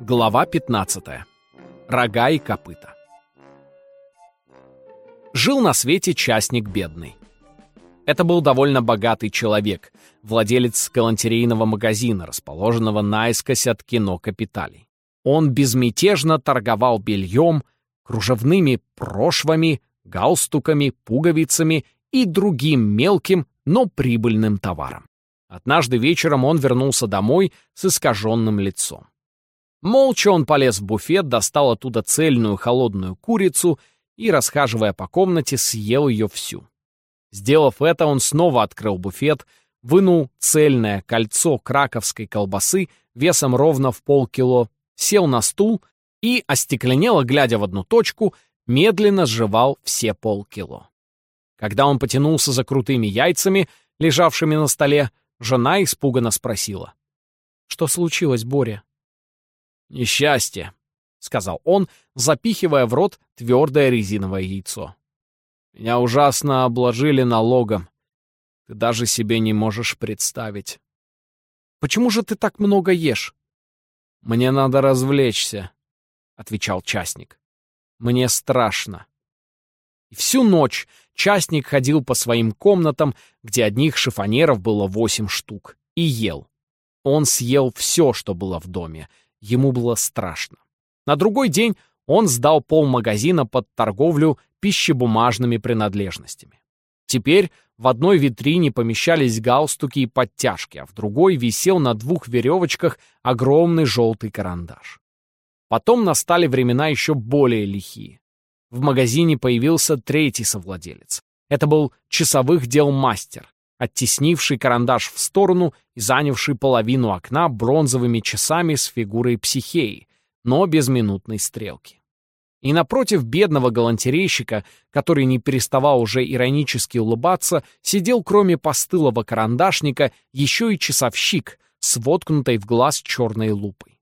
Глава 15. Рога и копыта. Жил на свете частник бедный. Это был довольно богатый человек, владелец галантерейного магазина, расположенного наискось от кино «Капиталий». Он безмятежно торговал бельем, кружевными прошвами, галстуками, пуговицами и другим мелким, но прибыльным товаром. Однажды вечером он вернулся домой с искаженным лицом. Молча он полез в буфет, достал оттуда цельную холодную курицу и, расхаживая по комнате, съел ее всю. Сделав это, он снова открыл буфет, вынул цельное кольцо краковской колбасы весом ровно в полкило, сел на стул и, остекленело, глядя в одну точку, медленно сживал все полкило. Когда он потянулся за крутыми яйцами, лежавшими на столе, жена испуганно спросила. «Что случилось, Боря?» «Несчастье», — сказал он, запихивая в рот твердое резиновое яйцо. «Меня ужасно обложили налогом. Ты даже себе не можешь представить». «Почему же ты так много ешь?» «Мне надо развлечься», — отвечал частник. «Мне страшно». И всю ночь частник ходил по своим комнатам, где одних шифонеров было восемь штук, и ел. Он съел все, что было в доме, Ему было страшно. На другой день он сдал полмагазина под торговлю пищебумажными принадлежностями. Теперь в одной витрине помещались галстуки и подтяжки, а в другой висел на двух веревочках огромный желтый карандаш. Потом настали времена еще более лихие. В магазине появился третий совладелец. Это был часовых дел мастер, оттеснивший карандаш в сторону и занявший половину окна бронзовыми часами с фигурой психеи, но без минутной стрелки. И напротив бедного галантерейщика, который не переставал уже иронически улыбаться, сидел кроме постылого карандашника еще и часовщик с воткнутой в глаз черной лупой.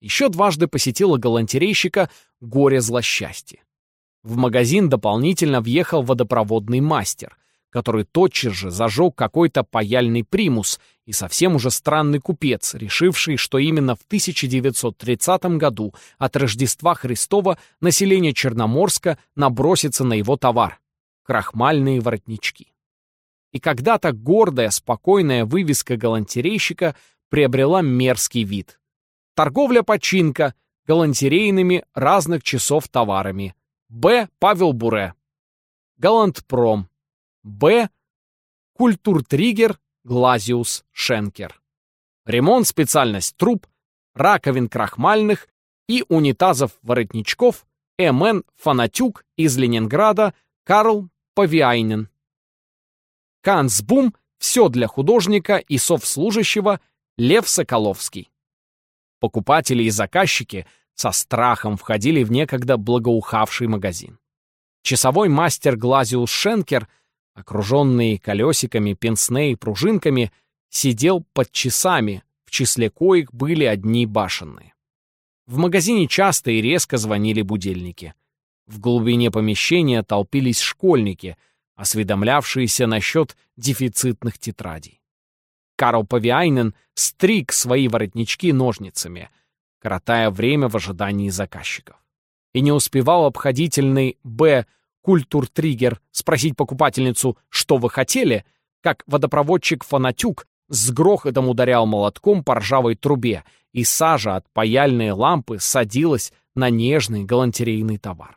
Еще дважды посетила галантерейщика горе злосчастье. В магазин дополнительно въехал водопроводный мастер, который тотчас же зажег какой-то паяльный примус и совсем уже странный купец, решивший, что именно в 1930 году от Рождества Христова население Черноморска набросится на его товар — крахмальные воротнички. И когда-то гордая, спокойная вывеска галантерейщика приобрела мерзкий вид. Торговля-починка галантерейными разных часов товарами. Б. Павел Буре. Галантпром. Б. Культуртригер Глазиус Шенкер. Ремонт специальность труб, раковин крахмальных и унитазов-воротничков М.Н. Фанатюк из Ленинграда Карл Павиайнен. Канцбум «Все для художника и совслужащего» Лев Соколовский. Покупатели и заказчики со страхом входили в некогда благоухавший магазин. Часовой мастер Глазиус Шенкер – окруженный колесиками, пенсне и пружинками, сидел под часами, в числе коих были одни башенные. В магазине часто и резко звонили будильники. В глубине помещения толпились школьники, осведомлявшиеся насчет дефицитных тетрадей. Карл Павиайнен стриг свои воротнички ножницами, коротая время в ожидании заказчиков. И не успевал обходительный Б культуртриггер спросить покупательницу, что вы хотели, как водопроводчик Фанатюк с грохотом ударял молотком по ржавой трубе, и сажа от паяльной лампы садилась на нежный галантерейный товар.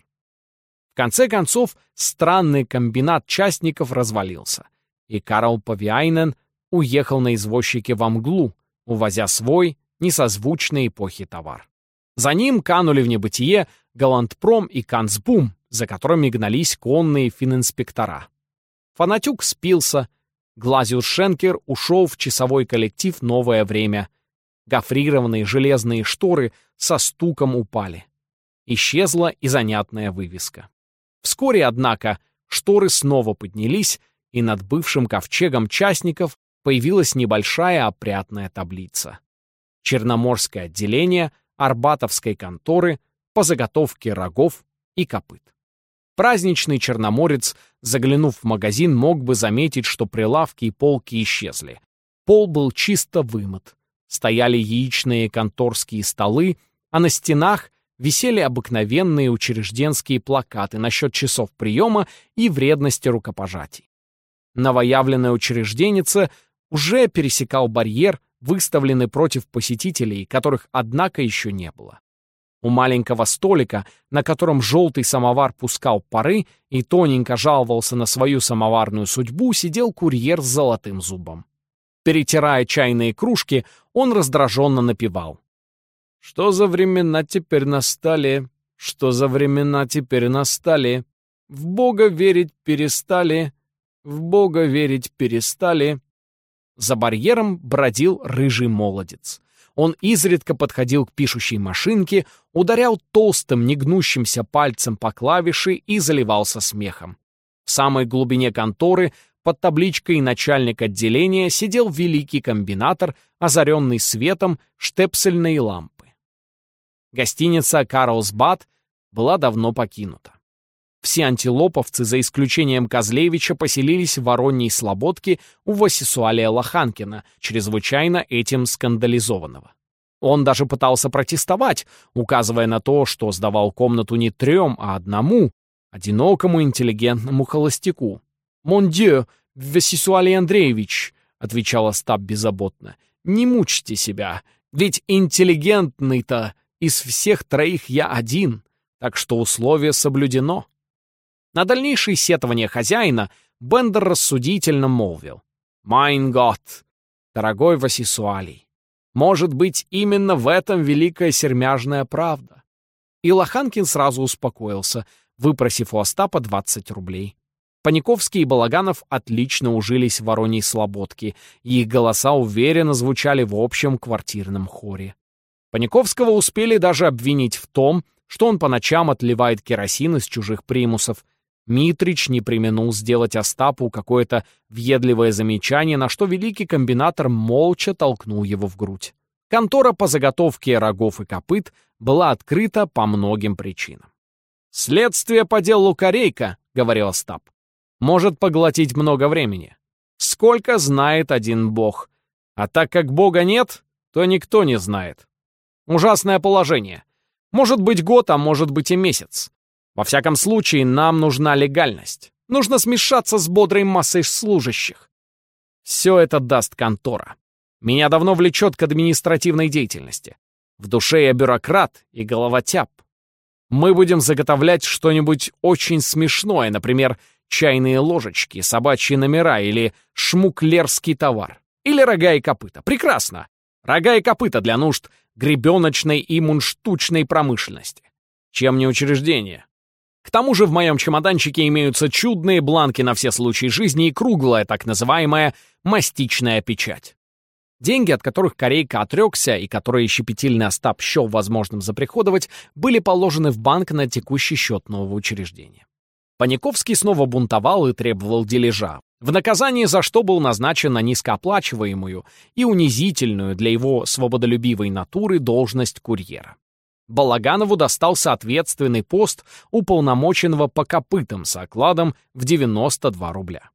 В конце концов, странный комбинат частников развалился, и Карл Павиайнен уехал на извозчике во мглу, увозя свой, несозвучный эпохи товар. За ним канули в небытие Галантпром и Канцбум, за которыми гнались конные фининспектора. Фанатюк спился, Глазиус Шенкер ушел в часовой коллектив «Новое время». Гофрированные железные шторы со стуком упали. Исчезла и занятная вывеска. Вскоре, однако, шторы снова поднялись, и над бывшим ковчегом частников появилась небольшая опрятная таблица. Черноморское отделение Арбатовской конторы по заготовке рогов и копыт. Праздничный черноморец, заглянув в магазин, мог бы заметить, что прилавки и полки исчезли. Пол был чисто вымыт. стояли яичные конторские столы, а на стенах висели обыкновенные учрежденские плакаты насчет часов приема и вредности рукопожатий. Новоявленная учрежденница уже пересекал барьер, выставленный против посетителей, которых, однако, еще не было. У маленького столика, на котором желтый самовар пускал пары и тоненько жаловался на свою самоварную судьбу, сидел курьер с золотым зубом. Перетирая чайные кружки, он раздраженно напевал. «Что за времена теперь настали? Что за времена теперь настали? В Бога верить перестали, в Бога верить перестали». За барьером бродил рыжий молодец. Он изредка подходил к пишущей машинке, ударял толстым, негнущимся пальцем по клавише и заливался смехом. В самой глубине конторы, под табличкой «Начальник отделения», сидел великий комбинатор, озаренный светом штепсельной лампы. Гостиница «Карлсбад» была давно покинута. Все антилоповцы, за исключением Козлевича, поселились в Вороньей Слободке у Васисуалия Лоханкина, чрезвычайно этим скандализованного. Он даже пытался протестовать, указывая на то, что сдавал комнату не трем, а одному, одинокому интеллигентному холостяку. «Мон дьё, Васисуалий Андреевич», — отвечал Остап беззаботно, — «не мучьте себя, ведь интеллигентный-то из всех троих я один, так что условие соблюдено». На дальнейшие сетования хозяина Бендер рассудительно молвил. «Майн год, дорогой Васисуалий, может быть, именно в этом великая сермяжная правда». И Лоханкин сразу успокоился, выпросив у Остапа 20 рублей. Паниковский и Балаганов отлично ужились в Вороньей Слободке, и их голоса уверенно звучали в общем квартирном хоре. Паниковского успели даже обвинить в том, что он по ночам отливает керосин из чужих примусов, Митрич не применул сделать Остапу какое-то въедливое замечание, на что великий комбинатор молча толкнул его в грудь. Контора по заготовке рогов и копыт была открыта по многим причинам. «Следствие по делу Корейка», — говорил Остап, — «может поглотить много времени. Сколько знает один бог. А так как бога нет, то никто не знает. Ужасное положение. Может быть год, а может быть и месяц. Во всяком случае, нам нужна легальность. Нужно смешаться с бодрой массой служащих. Все это даст контора. Меня давно влечет к административной деятельности. В душе я бюрократ и головотяп. Мы будем заготовлять что-нибудь очень смешное, например, чайные ложечки, собачьи номера или шмуклерский товар. Или рога и копыта. Прекрасно! Рога и копыта для нужд гребеночной и мунштучной промышленности. Чем не учреждение? К тому же в моем чемоданчике имеются чудные бланки на все случаи жизни и круглая, так называемая, мастичная печать. Деньги, от которых Корейка отрекся и которые щепетильный Остап счел возможным заприходовать, были положены в банк на текущий счет нового учреждения. Паниковский снова бунтовал и требовал дележа, в наказание за что был назначен на низкооплачиваемую и унизительную для его свободолюбивой натуры должность курьера. Балаганову достался ответственный пост уполномоченного по копытам с окладом в 92 рубля.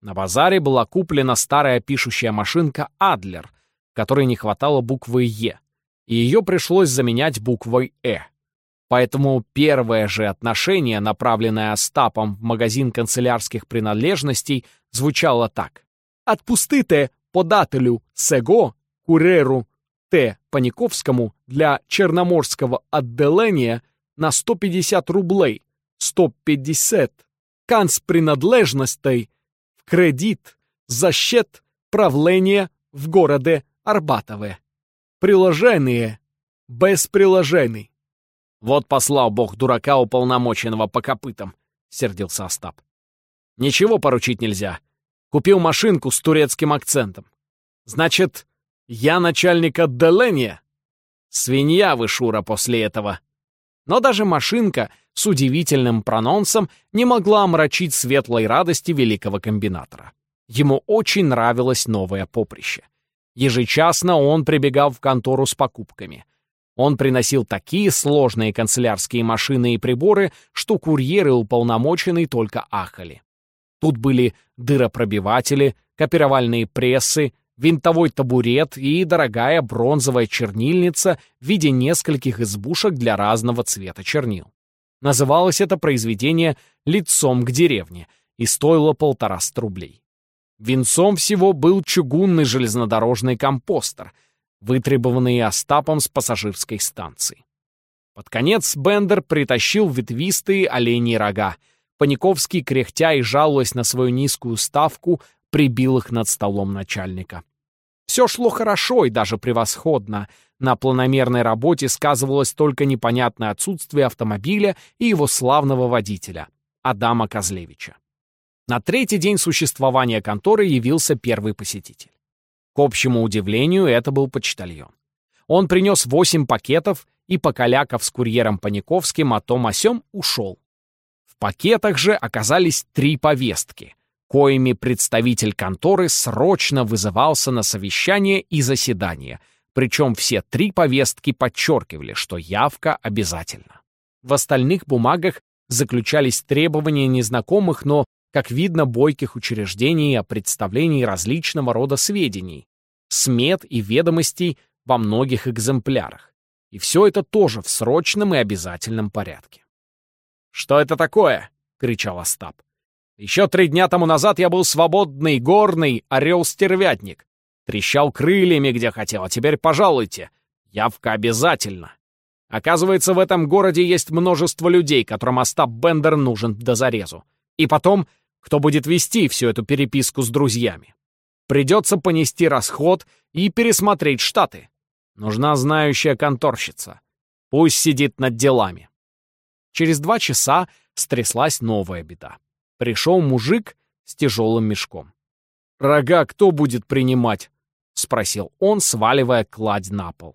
На базаре была куплена старая пишущая машинка «Адлер», которой не хватало буквы «Е», и ее пришлось заменять буквой «Э». Поэтому первое же отношение, направленное Остапом в магазин канцелярских принадлежностей, звучало так. «Отпустите подателю сего, куреру Т. Паниковскому для Черноморского отделения на 150 рублей, 150, канц принадлежностей в кредит за счет правления в городе Арбатове. Приложение без приложений. Вот послал бог дурака уполномоченного по копытам, сердился Остап. Ничего поручить нельзя. Купил машинку с турецким акцентом. Значит, я начальник отделения. Свинья вы, Шура, после этого. Но даже машинка с удивительным прононсом не могла омрачить светлой радости великого комбинатора. Ему очень нравилось новое поприще. Ежечасно он прибегал в контору с покупками. Он приносил такие сложные канцелярские машины и приборы, что курьеры уполномоченные только ахали. Тут были дыропробиватели, копировальные прессы, винтовой табурет и дорогая бронзовая чернильница в виде нескольких избушек для разного цвета чернил. Называлось это произведение «Лицом к деревне» и стоило полтораст рублей. Венцом всего был чугунный железнодорожный компостер, вытребованный Остапом с пассажирской станции. Под конец Бендер притащил ветвистые оленьи рога. Паниковский, кряхтя и жалуясь на свою низкую ставку, прибил их над столом начальника. Все шло хорошо и даже превосходно. На планомерной работе сказывалось только непонятное отсутствие автомобиля и его славного водителя, Адама Козлевича. На третий день существования конторы явился первый посетитель. К общему удивлению, это был почтальон. Он принес восемь пакетов и, покаляков с курьером Паниковским о том о сём, ушел. В пакетах же оказались три повестки, коими представитель конторы срочно вызывался на совещание и заседание, причем все три повестки подчеркивали, что явка обязательна. В остальных бумагах заключались требования незнакомых, но, как видно, бойких учреждений о представлении различного рода сведений, смет и ведомостей во многих экземплярах. И все это тоже в срочном и обязательном порядке. «Что это такое?» — кричал Остап. «Еще три дня тому назад я был свободный, горный орел-стервятник. Трещал крыльями, где хотел, а теперь пожалуйте. Явка обязательно. Оказывается, в этом городе есть множество людей, которым Остап Бендер нужен до зарезу. И потом, кто будет вести всю эту переписку с друзьями? Придется понести расход и пересмотреть штаты. Нужна знающая конторщица. Пусть сидит над делами. Через два часа стряслась новая беда. Пришел мужик с тяжелым мешком. «Рога кто будет принимать?» — спросил он, сваливая кладь на пол.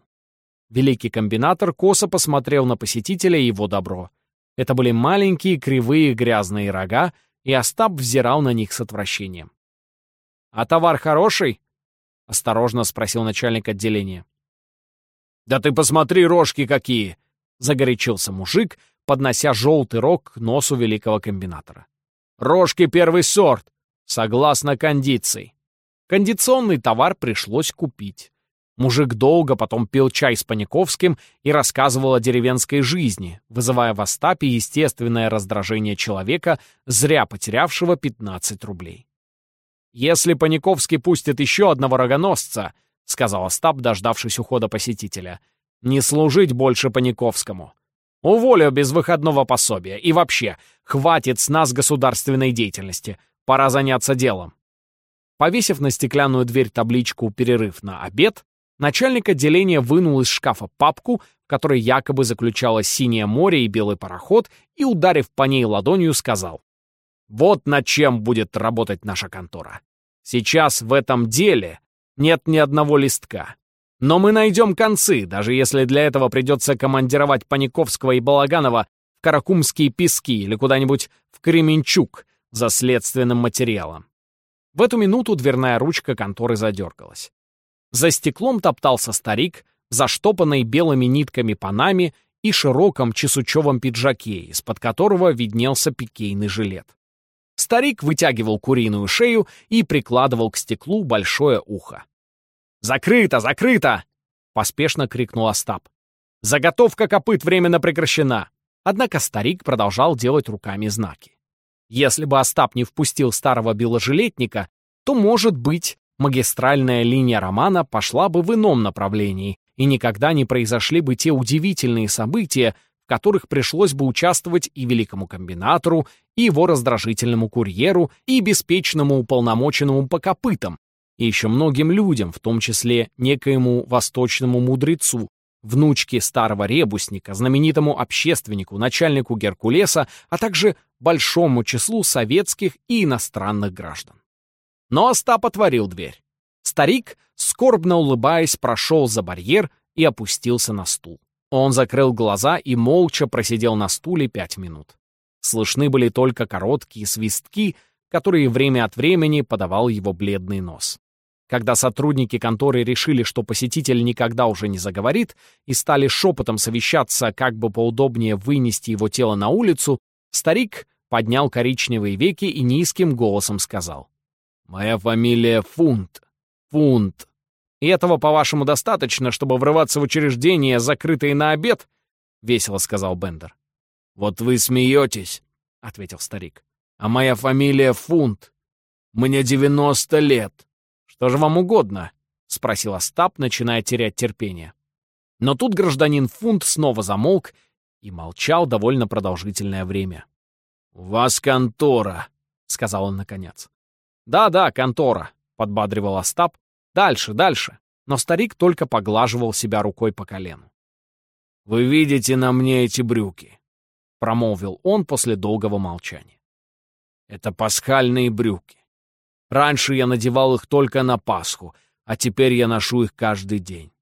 Великий комбинатор косо посмотрел на посетителя и его добро. Это были маленькие, кривые, грязные рога, и Остап взирал на них с отвращением. «А товар хороший?» — осторожно спросил начальник отделения. «Да ты посмотри, рожки какие!» — загорячился мужик, поднося желтый рог к носу великого комбинатора. «Рожки первый сорт, согласно кондиции». Кондиционный товар пришлось купить. Мужик долго потом пил чай с Паниковским и рассказывал о деревенской жизни, вызывая в Остапе естественное раздражение человека, зря потерявшего 15 рублей. «Если Паниковский пустит еще одного рогоносца», — сказал Остап, дождавшись ухода посетителя. «Не служить больше Паниковскому. Уволю без выходного пособия. И вообще, хватит с нас государственной деятельности. Пора заняться делом». Повесив на стеклянную дверь табличку «Перерыв на обед», начальник отделения вынул из шкафа папку, в которой якобы заключалось синее море и белый пароход, и, ударив по ней ладонью, сказал «Вот над чем будет работать наша контора. Сейчас в этом деле нет ни одного листка. Но мы найдем концы, даже если для этого придется командировать Паниковского и Балаганова в Каракумские пески или куда-нибудь в Кременчук за следственным материалом. В эту минуту дверная ручка конторы задергалась. За стеклом топтался старик, заштопанный белыми нитками панами и широком чесучевом пиджаке, из-под которого виднелся пикейный жилет. Старик вытягивал куриную шею и прикладывал к стеклу большое ухо. «Закрыто! Закрыто!» — поспешно крикнул Остап. «Заготовка копыт временно прекращена!» Однако старик продолжал делать руками знаки. Если бы Остап не впустил старого беложилетника, то, может быть, магистральная линия романа пошла бы в ином направлении, и никогда не произошли бы те удивительные события, в которых пришлось бы участвовать и великому комбинатору, и его раздражительному курьеру, и беспечному уполномоченному по копытам, и еще многим людям, в том числе некоему восточному мудрецу, внучке старого ребусника, знаменитому общественнику, начальнику Геркулеса, а также большому числу советских и иностранных граждан. Но Остап отворил дверь. Старик, скорбно улыбаясь, прошел за барьер и опустился на стул. Он закрыл глаза и молча просидел на стуле пять минут. Слышны были только короткие свистки, которые время от времени подавал его бледный нос. Когда сотрудники конторы решили, что посетитель никогда уже не заговорит, и стали шепотом совещаться, как бы поудобнее вынести его тело на улицу, старик поднял коричневые веки и низким голосом сказал. «Моя фамилия Фунт. Фунт. И этого, по-вашему, достаточно, чтобы врываться в учреждения, закрытые на обед? Весело сказал Бендер. Вот вы смеетесь, ответил старик. А моя фамилия Фунт. Мне девяносто лет. Что же вам угодно? Спросил Остап, начиная терять терпение. Но тут гражданин Фунт снова замолк и молчал довольно продолжительное время. «У вас контора», — сказал он наконец. «Да-да, контора», — подбадривал Остап. «Дальше, дальше». Но старик только поглаживал себя рукой по колену. «Вы видите на мне эти брюки?» — промолвил он после долгого молчания. «Это пасхальные брюки. Раньше я надевал их только на Пасху, а теперь я ношу их каждый день.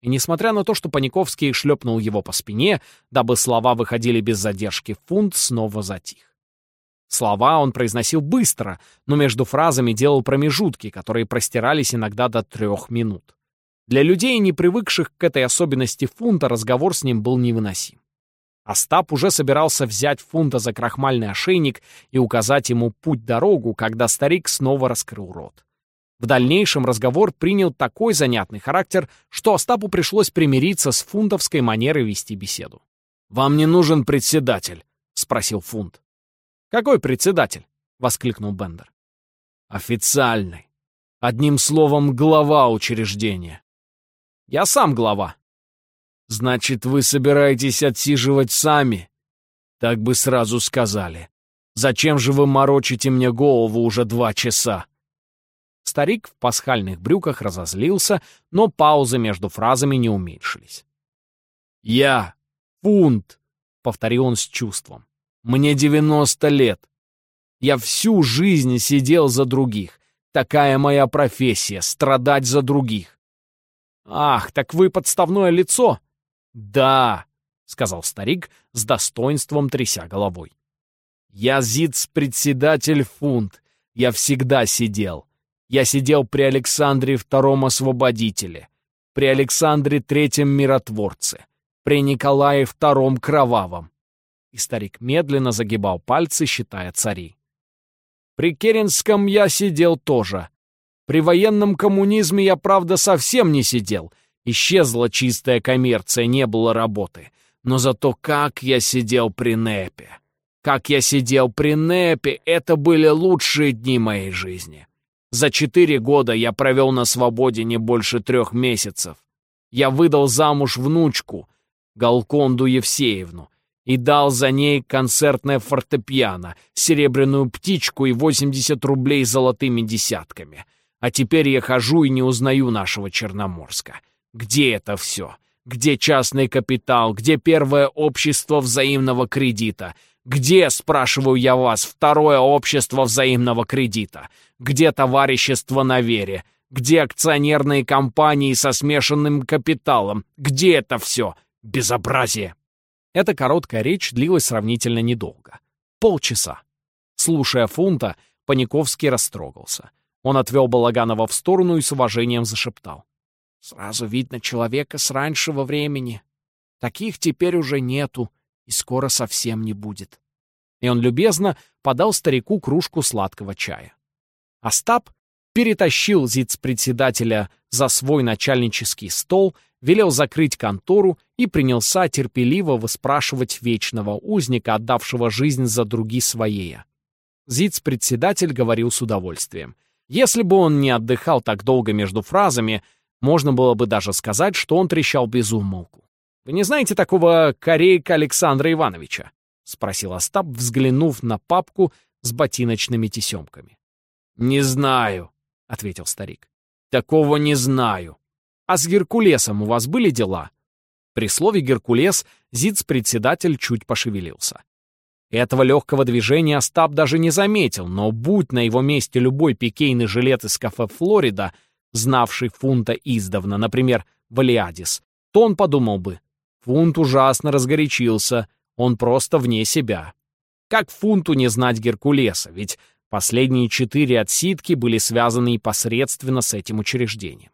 И несмотря на то, что Паниковский шлепнул его по спине, дабы слова выходили без задержки, фунт снова затих. Слова он произносил быстро, но между фразами делал промежутки, которые простирались иногда до трех минут. Для людей, не привыкших к этой особенности фунта, разговор с ним был невыносим. Остап уже собирался взять фунта за крахмальный ошейник и указать ему путь-дорогу, когда старик снова раскрыл рот. В дальнейшем разговор принял такой занятный характер, что Остапу пришлось примириться с фунтовской манерой вести беседу. «Вам не нужен председатель?» — спросил Фунт. «Какой председатель?» — воскликнул Бендер. «Официальный. Одним словом, глава учреждения». «Я сам глава». «Значит, вы собираетесь отсиживать сами?» «Так бы сразу сказали. Зачем же вы морочите мне голову уже два часа?» Старик в пасхальных брюках разозлился, но паузы между фразами не уменьшились. «Я — фунт», — повторил он с чувством. «Мне девяносто лет. Я всю жизнь сидел за других. Такая моя профессия — страдать за других». «Ах, так вы подставное лицо?» «Да», — сказал старик с достоинством тряся головой. «Я зиц-председатель фунт. Я всегда сидел. Я сидел при Александре II Освободителе, при Александре III Миротворце, при Николае II Кровавом. И старик медленно загибал пальцы, считая царей. При Керенском я сидел тоже. При военном коммунизме я, правда, совсем не сидел. Исчезла чистая коммерция, не было работы. Но зато как я сидел при НЭПе. Как я сидел при НЭПе, это были лучшие дни моей жизни. За четыре года я провел на свободе не больше трех месяцев. Я выдал замуж внучку, Галконду Евсеевну, и дал за ней концертное фортепиано, серебряную птичку и 80 рублей золотыми десятками. А теперь я хожу и не узнаю нашего Черноморска. Где это все? Где частный капитал? Где первое общество взаимного кредита? Где, спрашиваю я вас, второе общество взаимного кредита? Где товарищество на вере? Где акционерные компании со смешанным капиталом? Где это все? Безобразие!» Эта короткая речь длилась сравнительно недолго. Полчаса. Слушая Фунта, Паниковский растрогался. Он отвел Балаганова в сторону и с уважением зашептал. «Сразу видно человека с раньшего времени. Таких теперь уже нету и скоро совсем не будет». И он любезно подал старику кружку сладкого чая. Остап перетащил зиц-председателя за свой начальнический стол, велел закрыть контору и принялся терпеливо выспрашивать вечного узника, отдавшего жизнь за други своей. Зиц-председатель говорил с удовольствием. Если бы он не отдыхал так долго между фразами, можно было бы даже сказать, что он трещал без умолку. «Вы не знаете такого корейка Александра Ивановича?» — спросил Остап, взглянув на папку с ботиночными тесемками. «Не знаю», — ответил старик. «Такого не знаю. А с Геркулесом у вас были дела?» При слове «Геркулес» Зиц-председатель чуть пошевелился. Этого легкого движения Остап даже не заметил, но будь на его месте любой пикейный жилет из кафе «Флорида», знавший Фунта издавна, например, Валиадис, то он подумал бы, Фунт ужасно разгорячился, он просто вне себя. Как Фунту не знать Геркулеса, ведь Последние четыре отсидки были связаны непосредственно с этим учреждением.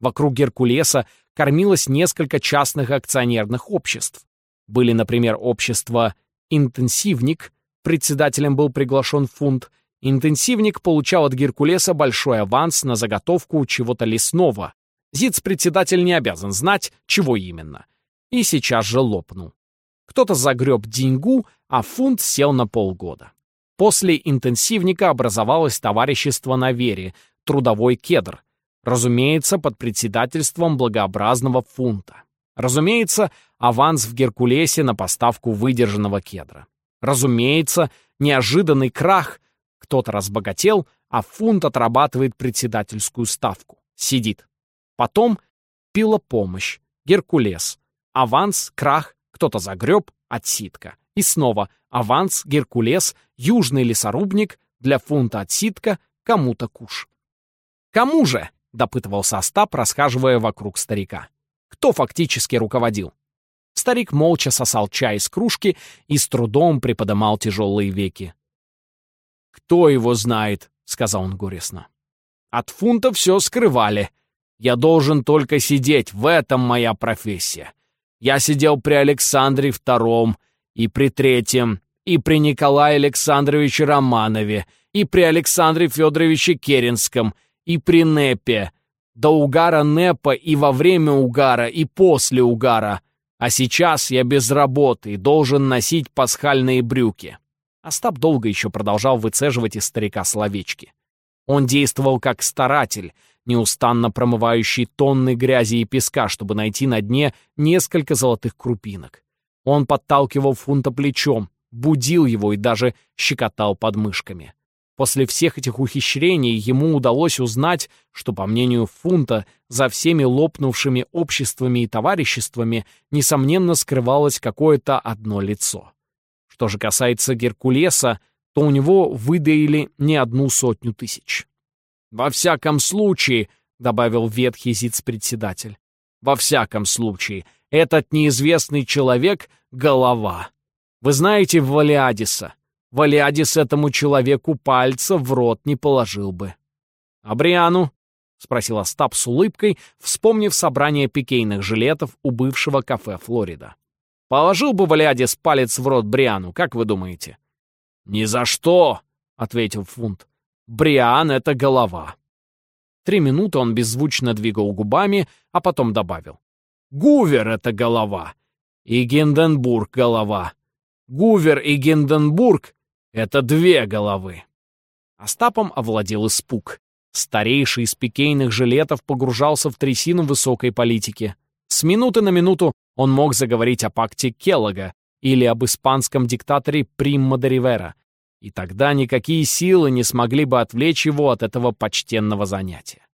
Вокруг Геркулеса кормилось несколько частных акционерных обществ. Были, например, общество «Интенсивник», председателем был приглашен фунт, Интенсивник получал от Геркулеса большой аванс на заготовку чего-то лесного. Зиц-председатель не обязан знать, чего именно. И сейчас же лопнул. Кто-то загреб деньгу, а фунт сел на полгода. После интенсивника образовалось товарищество на вере, трудовой кедр. Разумеется, под председательством благообразного фунта. Разумеется, аванс в Геркулесе на поставку выдержанного кедра. Разумеется, неожиданный крах. Кто-то разбогател, а фунт отрабатывает председательскую ставку. Сидит. Потом пила помощь. Геркулес. Аванс, крах, кто-то загреб, отсидка. И снова аванс, Геркулес, южный лесорубник, для фунта отсидка, кому-то куш. «Кому же?» — допытывался Остап, расхаживая вокруг старика. «Кто фактически руководил?» Старик молча сосал чай из кружки и с трудом приподымал тяжелые веки. «Кто его знает?» — сказал он горестно. «От фунта все скрывали. Я должен только сидеть, в этом моя профессия. Я сидел при Александре II, и при Третьем, и при Николае Александровиче Романове, и при Александре Федоровиче Керенском, и при Непе, до угара Непа и во время угара, и после угара. А сейчас я без работы и должен носить пасхальные брюки». Остап долго еще продолжал выцеживать из старика словечки. Он действовал как старатель, неустанно промывающий тонны грязи и песка, чтобы найти на дне несколько золотых крупинок. Он подталкивал фунта плечом, будил его и даже щекотал подмышками. После всех этих ухищрений ему удалось узнать, что, по мнению Фунта, за всеми лопнувшими обществами и товариществами, несомненно, скрывалось какое-то одно лицо. Что же касается Геркулеса, то у него выдаили не одну сотню тысяч. «Во всяком случае», — добавил ветхий зиц-председатель, «во всяком случае, этот неизвестный человек — голова. Вы знаете Валиадиса? Валиадис этому человеку пальца в рот не положил бы». «А Бриану?» — спросил Остап с улыбкой, вспомнив собрание пикейных жилетов у бывшего кафе «Флорида». «Положил бы Валиадис палец в рот Бриану, как вы думаете?» «Ни за что!» — ответил Фунт. Бриан — это голова. Три минуты он беззвучно двигал губами, а потом добавил. Гувер — это голова. И Гинденбург — голова. Гувер и Гинденбург — это две головы. Остапом овладел испуг. Старейший из пикейных жилетов погружался в трясину высокой политики. С минуты на минуту он мог заговорить о пакте Келлога или об испанском диктаторе Приммо де Ривера, и тогда никакие силы не смогли бы отвлечь его от этого почтенного занятия.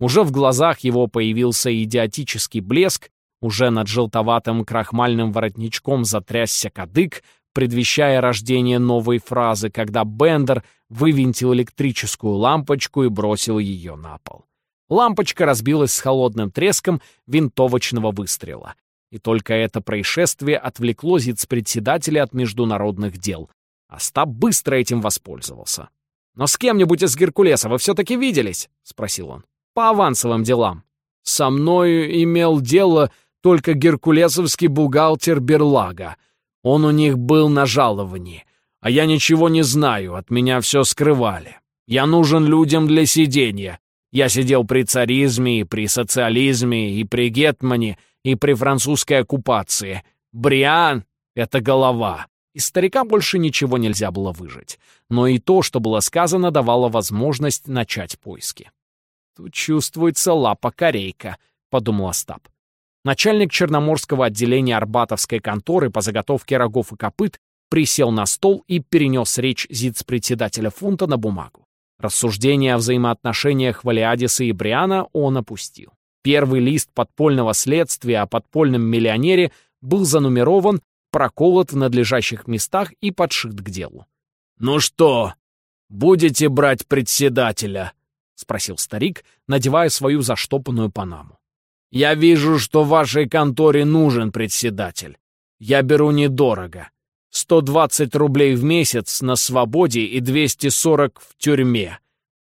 Уже в глазах его появился идиотический блеск, уже над желтоватым крахмальным воротничком затрясся кадык, предвещая рождение новой фразы, когда Бендер вывинтил электрическую лампочку и бросил ее на пол. Лампочка разбилась с холодным треском винтовочного выстрела. И только это происшествие отвлекло зиц-председателя от международных дел. Остап быстро этим воспользовался. «Но с кем-нибудь из Геркулеса вы все-таки виделись?» — спросил он. «По авансовым делам». «Со мною имел дело только геркулесовский бухгалтер Берлага. Он у них был на жаловании. А я ничего не знаю, от меня все скрывали. Я нужен людям для сидения. Я сидел при царизме, и при социализме, и при гетмане, и при французской оккупации. Бриан — это голова. Из старика больше ничего нельзя было выжить. Но и то, что было сказано, давало возможность начать поиски. «Тут чувствуется лапа-корейка», — подумал Остап. Начальник Черноморского отделения Арбатовской конторы по заготовке рогов и копыт присел на стол и перенес речь зиц-председателя фунта на бумагу. Рассуждения о взаимоотношениях Валиадиса и Бриана он опустил. Первый лист подпольного следствия о подпольном миллионере был занумерован проколот в надлежащих местах и подшит к делу. «Ну что, будете брать председателя?» — спросил старик, надевая свою заштопанную панаму. «Я вижу, что вашей конторе нужен председатель. Я беру недорого. 120 рублей в месяц на свободе и 240 в тюрьме.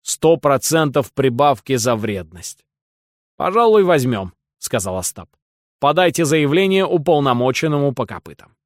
Сто процентов прибавки за вредность». «Пожалуй, возьмем», — сказал Остап. Подайте заявление уполномоченному по копытам.